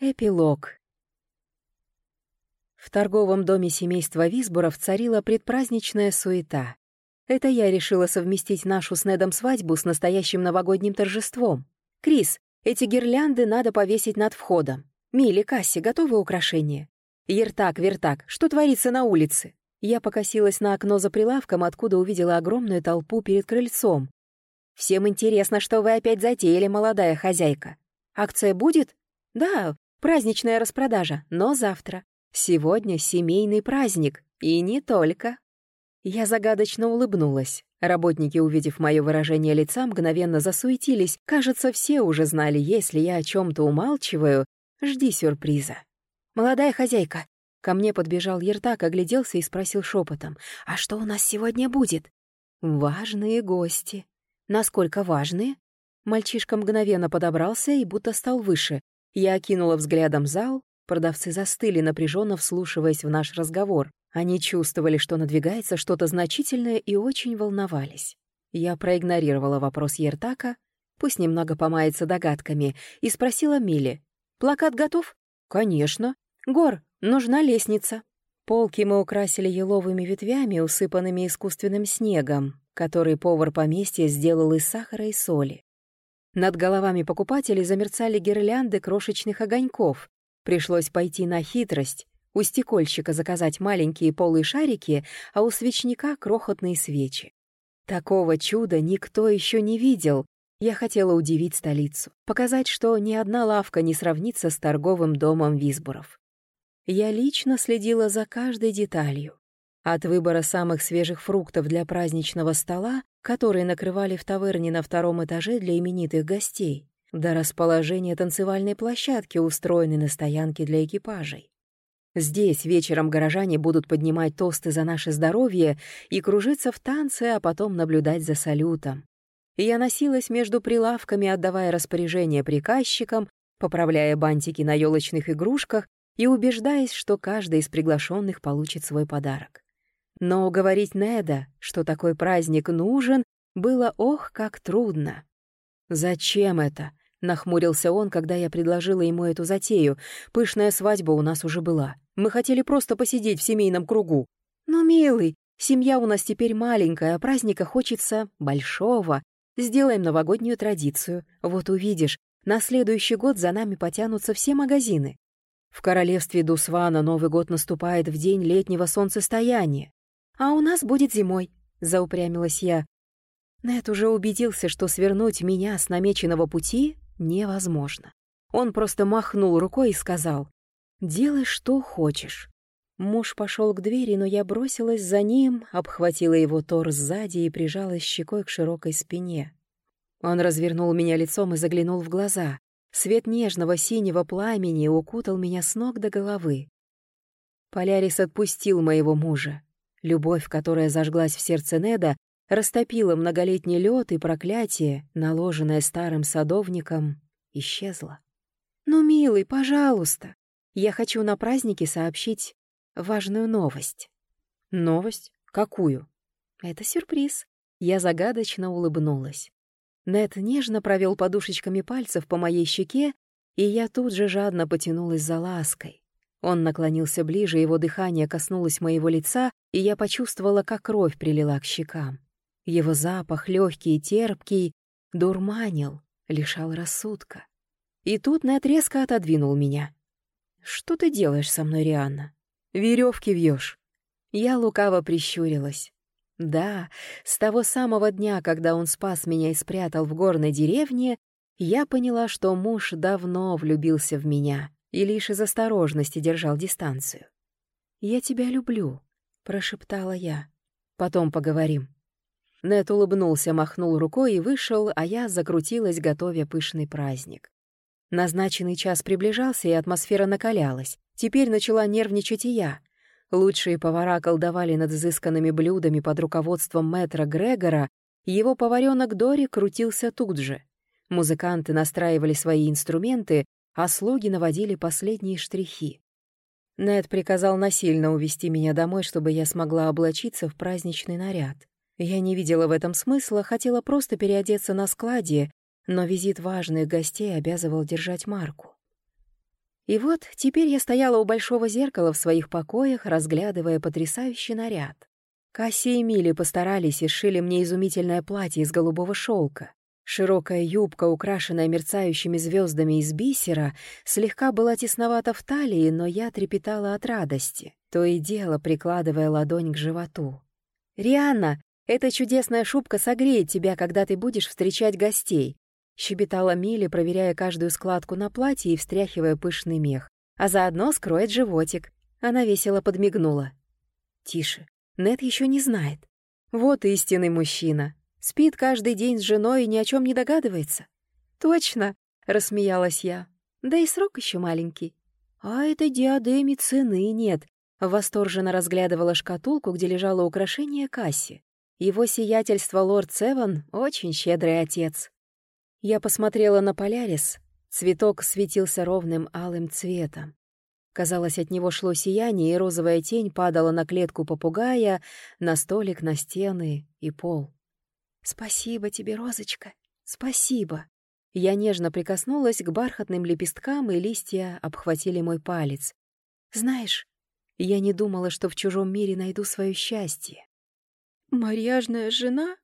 Эпилог. В торговом доме семейства Висборов царила предпраздничная суета. Это я решила совместить нашу с Недом свадьбу с настоящим новогодним торжеством. «Крис, эти гирлянды надо повесить над входом. Милли, Касси, готовы украшения? Ертак, вертак, что творится на улице?» Я покосилась на окно за прилавком, откуда увидела огромную толпу перед крыльцом. «Всем интересно, что вы опять затеяли, молодая хозяйка. Акция будет?» «Да, Праздничная распродажа, но завтра. Сегодня семейный праздник, и не только. Я загадочно улыбнулась. Работники, увидев мое выражение лица, мгновенно засуетились. Кажется, все уже знали, если я о чем то умалчиваю, жди сюрприза. «Молодая хозяйка!» Ко мне подбежал Ертак, огляделся и спросил шепотом. «А что у нас сегодня будет?» «Важные гости». «Насколько важные?» Мальчишка мгновенно подобрался и будто стал выше. Я окинула взглядом зал, продавцы застыли, напряженно вслушиваясь в наш разговор. Они чувствовали, что надвигается что-то значительное и очень волновались. Я проигнорировала вопрос Ертака, пусть немного помается догадками, и спросила Милли. «Плакат готов?» «Конечно. Гор, нужна лестница». Полки мы украсили еловыми ветвями, усыпанными искусственным снегом, который повар поместья сделал из сахара и соли. Над головами покупателей замерцали гирлянды крошечных огоньков. Пришлось пойти на хитрость. У стекольщика заказать маленькие полые шарики, а у свечника — крохотные свечи. Такого чуда никто еще не видел. Я хотела удивить столицу, показать, что ни одна лавка не сравнится с торговым домом Висбуров. Я лично следила за каждой деталью. От выбора самых свежих фруктов для праздничного стола которые накрывали в таверне на втором этаже для именитых гостей, до расположения танцевальной площадки, устроенной на стоянке для экипажей. Здесь вечером горожане будут поднимать тосты за наше здоровье и кружиться в танце, а потом наблюдать за салютом. Я носилась между прилавками, отдавая распоряжения приказчикам, поправляя бантики на елочных игрушках и убеждаясь, что каждый из приглашенных получит свой подарок. Но уговорить Неда, что такой праздник нужен, было ох, как трудно. «Зачем это?» — нахмурился он, когда я предложила ему эту затею. «Пышная свадьба у нас уже была. Мы хотели просто посидеть в семейном кругу». «Ну, милый, семья у нас теперь маленькая, а праздника хочется большого. Сделаем новогоднюю традицию. Вот увидишь, на следующий год за нами потянутся все магазины. В королевстве Дусвана Новый год наступает в день летнего солнцестояния. «А у нас будет зимой», — заупрямилась я. Нет уже убедился, что свернуть меня с намеченного пути невозможно. Он просто махнул рукой и сказал, «Делай, что хочешь». Муж пошел к двери, но я бросилась за ним, обхватила его торс сзади и прижалась щекой к широкой спине. Он развернул меня лицом и заглянул в глаза. Свет нежного синего пламени укутал меня с ног до головы. Полярис отпустил моего мужа. Любовь, которая зажглась в сердце Неда, растопила многолетний лед и проклятие, наложенное старым садовником, исчезло. «Ну, милый, пожалуйста, я хочу на празднике сообщить важную новость». «Новость? Какую?» «Это сюрприз». Я загадочно улыбнулась. Нед нежно провел подушечками пальцев по моей щеке, и я тут же жадно потянулась за лаской. Он наклонился ближе, его дыхание коснулось моего лица, и я почувствовала, как кровь прилила к щекам. Его запах, легкий и терпкий, дурманил, лишал рассудка. И тут Нэт резко отодвинул меня. «Что ты делаешь со мной, Рианна? Веревки вьешь. Я лукаво прищурилась. Да, с того самого дня, когда он спас меня и спрятал в горной деревне, я поняла, что муж давно влюбился в меня и лишь из осторожности держал дистанцию. «Я тебя люблю», — прошептала я. «Потом поговорим». Нет улыбнулся, махнул рукой и вышел, а я закрутилась, готовя пышный праздник. Назначенный час приближался, и атмосфера накалялась. Теперь начала нервничать и я. Лучшие повара колдовали над изысканными блюдами под руководством мэтра Грегора, его поваренок Дори крутился тут же. Музыканты настраивали свои инструменты, а слуги наводили последние штрихи. Нед приказал насильно увести меня домой, чтобы я смогла облачиться в праздничный наряд. Я не видела в этом смысла, хотела просто переодеться на складе, но визит важных гостей обязывал держать марку. И вот теперь я стояла у большого зеркала в своих покоях, разглядывая потрясающий наряд. Касси и Мили постарались и сшили мне изумительное платье из голубого шелка. Широкая юбка, украшенная мерцающими звездами из бисера, слегка была тесновата в талии, но я трепетала от радости, то и дело прикладывая ладонь к животу. «Рианна, эта чудесная шубка согреет тебя, когда ты будешь встречать гостей», щебетала Милли, проверяя каждую складку на платье и встряхивая пышный мех. «А заодно скроет животик». Она весело подмигнула. «Тише, Нет еще не знает. Вот истинный мужчина. Спит каждый день с женой и ни о чем не догадывается. Точно, рассмеялась я. Да и срок еще маленький. А этой диадеме цены нет. Восторженно разглядывала шкатулку, где лежало украшение Касси. Его сиятельство лорд Севан — очень щедрый отец. Я посмотрела на Полярис. Цветок светился ровным алым цветом. Казалось, от него шло сияние, и розовая тень падала на клетку попугая, на столик, на стены и пол. «Спасибо тебе, Розочка, спасибо!» Я нежно прикоснулась к бархатным лепесткам, и листья обхватили мой палец. «Знаешь, я не думала, что в чужом мире найду свое счастье». «Марьяжная жена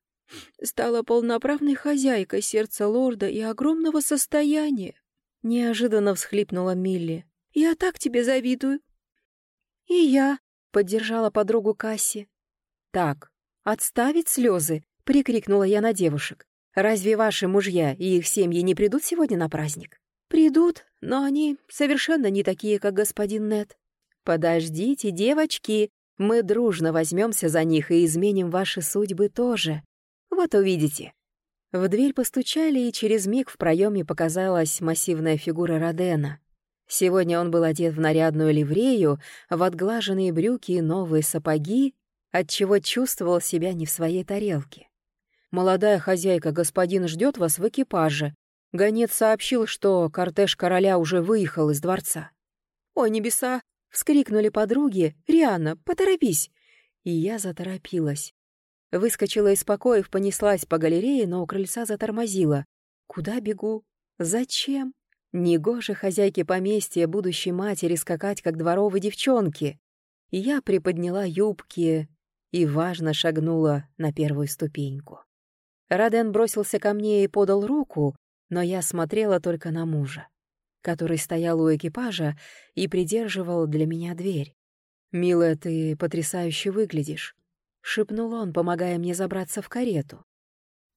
стала полноправной хозяйкой сердца лорда и огромного состояния», — неожиданно всхлипнула Милли. «Я так тебе завидую». «И я», — поддержала подругу Касси. «Так, отставить слезы — прикрикнула я на девушек. «Разве ваши мужья и их семьи не придут сегодня на праздник?» «Придут, но они совершенно не такие, как господин Нет». «Подождите, девочки, мы дружно возьмемся за них и изменим ваши судьбы тоже. Вот увидите». В дверь постучали, и через миг в проеме показалась массивная фигура Родена. Сегодня он был одет в нарядную ливрею, в отглаженные брюки и новые сапоги, отчего чувствовал себя не в своей тарелке. Молодая хозяйка, господин ждет вас в экипаже. Гонец сообщил, что кортеж короля уже выехал из дворца. «О, небеса!» — вскрикнули подруги. «Рианна, поторопись!» И я заторопилась. Выскочила из покоев, понеслась по галерее, но у крыльца затормозила. «Куда бегу? Зачем?» Негоже хозяйке поместья, будущей матери, скакать, как дворовой девчонки. И я приподняла юбки и, важно, шагнула на первую ступеньку. Раден бросился ко мне и подал руку, но я смотрела только на мужа, который стоял у экипажа и придерживал для меня дверь. «Милая, ты потрясающе выглядишь», — шепнул он, помогая мне забраться в карету.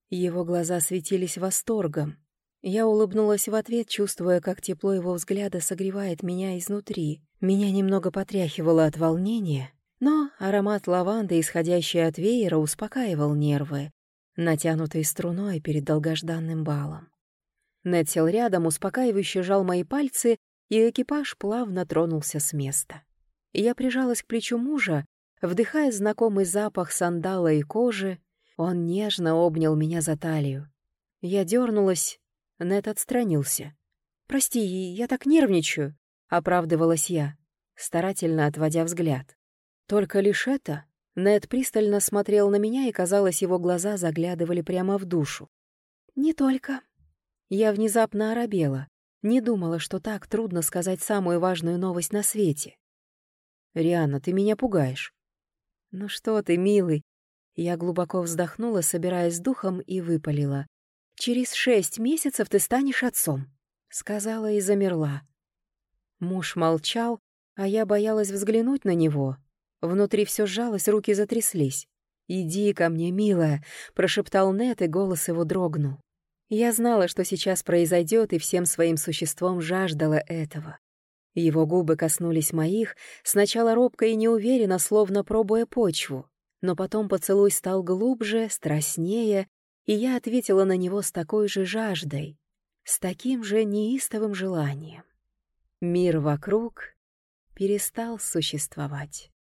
Его глаза светились восторгом. Я улыбнулась в ответ, чувствуя, как тепло его взгляда согревает меня изнутри. Меня немного потряхивало от волнения, но аромат лаванды, исходящий от веера, успокаивал нервы, натянутой струной перед долгожданным балом. Нед сел рядом, успокаивающе жал мои пальцы, и экипаж плавно тронулся с места. Я прижалась к плечу мужа, вдыхая знакомый запах сандала и кожи. Он нежно обнял меня за талию. Я дернулась, Нед отстранился. «Прости, я так нервничаю», — оправдывалась я, старательно отводя взгляд. Только лишь это Нед пристально смотрел на меня, и, казалось, его глаза заглядывали прямо в душу. «Не только». Я внезапно оробела. Не думала, что так трудно сказать самую важную новость на свете. «Рианна, ты меня пугаешь». «Ну что ты, милый?» Я глубоко вздохнула, собираясь с духом, и выпалила. «Через шесть месяцев ты станешь отцом», — сказала и замерла. Муж молчал, а я боялась взглянуть на него, Внутри все сжалось, руки затряслись. «Иди ко мне, милая», — прошептал Нет, и голос его дрогнул. Я знала, что сейчас произойдет, и всем своим существом жаждала этого. Его губы коснулись моих, сначала робко и неуверенно, словно пробуя почву, но потом поцелуй стал глубже, страстнее, и я ответила на него с такой же жаждой, с таким же неистовым желанием. Мир вокруг перестал существовать.